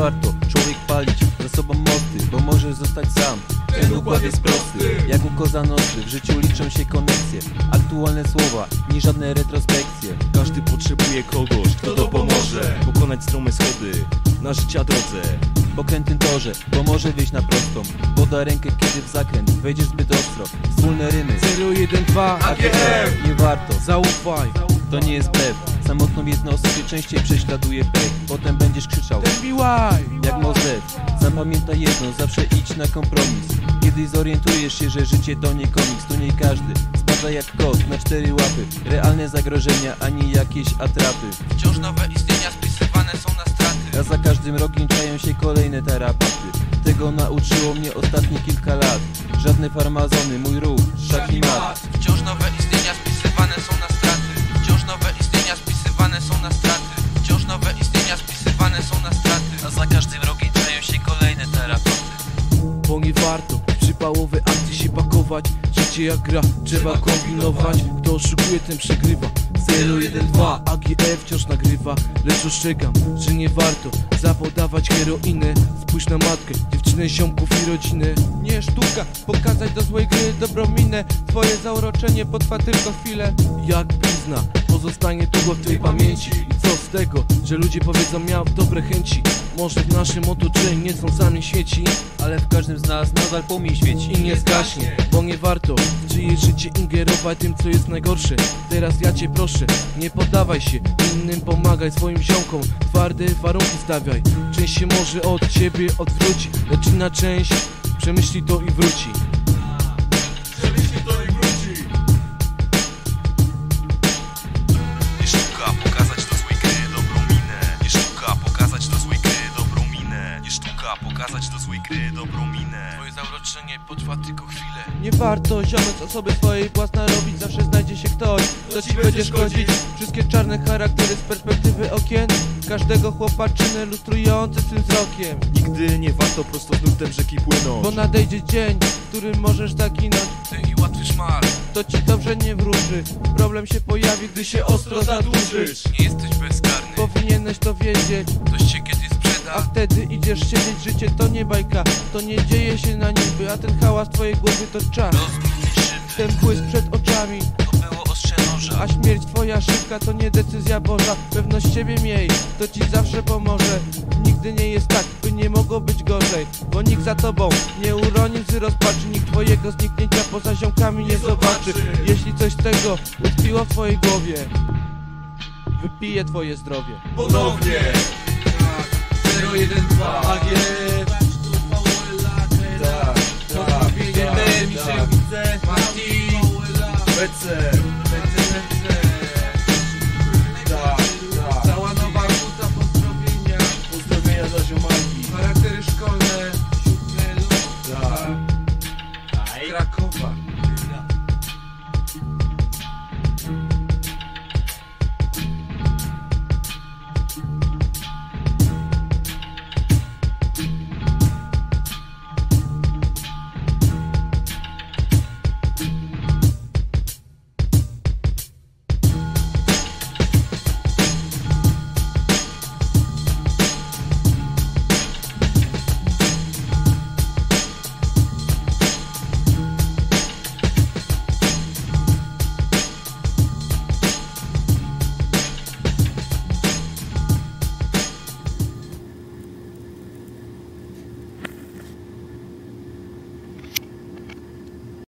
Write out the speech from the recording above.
warto człowiek palić za sobą mosty, bo może zostać sam. Ten układ jest prosty, jak u koza nocy. W życiu liczą się konekcje Aktualne słowa, nie żadne retrospekcje. Każdy potrzebuje kogoś, kto to pomoże Pokonać strome schody na życia drodze. Po krętym torze, bo może wyjść na prostą. Poda rękę kiedy w zakręt, wejdziesz zbyt ostro. Wspólne rymy, 012 AGF Nie warto, Zaufaj. To nie jest blef Samotną jednostkę częściej prześladuje pech Potem będziesz krzyczał. Jak Mozet Zapamiętaj jedno, zawsze idź na kompromis. Kiedyś zorientujesz się, że życie to nie komiks Tu nie każdy. Spada jak kot na cztery łapy. Realne zagrożenia, a nie jakieś atrapy. Wciąż nowe istnienia spisywane są na straty. A za każdym rogiem czają się kolejne tarapaty. Tego nauczyło mnie ostatnie kilka lat. Żadne farmazony, mój ruch, szach i mat są na straty. Wciąż nowe istnienia spisywane są na straty. A za każdym rogiem czają się kolejne terapaty Bo nie warto przypałowe akcje się pakować. Życie jak gra, trzeba kombinować. Kto oszukuje ten przegrywa. 012 AGF wciąż nagrywa. Lecz ostrzegam, że nie warto Zapodawać heroinę Spójrz na matkę, dziewczynę, ziomków i rodzinę. Nie sztuka pokazać do złej gry dobrą minę. Twoje zauroczenie potrwa tylko chwilę. Jak blizna pozostanie długo w tej pamięci. I co z tego, że ludzie powiedzą miał dobre chęci? Może w naszym otoczeniu nie są sami świeci Ale w każdym z nas nadal płomień świeci. I nie zgaśnie Bo nie warto w czyjeś życie ingerować tym co jest najgorsze. Teraz ja cię proszę, nie poddawaj się Innym pomagaj swoim ziomkom. Twarde warunki stawiaj Część się może od ciebie odwróci Lecz inna część przemyśli to i wróci pokazać do złej gry dobrą minę. Twoje zauroczenie potrwa tylko chwilę. Nie warto ziomek osoby swojej własna robić Zawsze znajdzie się ktoś, kto ci będzie szkodzić. Wszystkie czarne charaktery z perspektywy okien Każdego chłopaczyny lustrujące swym wzrokiem. Nigdy nie warto prosto nurtem rzeki płynąć Bo nadejdzie dzień, w którym możesz zaginąć Ty i łatwy szmal. To ci dobrze nie wróży. Problem się pojawi, gdy się ostro zadłużysz. Nie wtedy idziesz siedzieć, życie to nie bajka To nie dzieje się na niby, a ten hałas twojej głowy to czas Ten błysk przed oczami, a śmierć twoja szybka to nie decyzja Boża Pewność siebie miej, to ci zawsze pomoże. Nigdy nie jest tak, by nie mogło być gorzej Bo nikt za tobą nie uroni łzy rozpaczy Nikt twojego zniknięcia poza ziomkami nie zobaczy. Jeśli coś z tego utkwiło w twojej głowie Wypije twoje zdrowie. Ponownie Tak,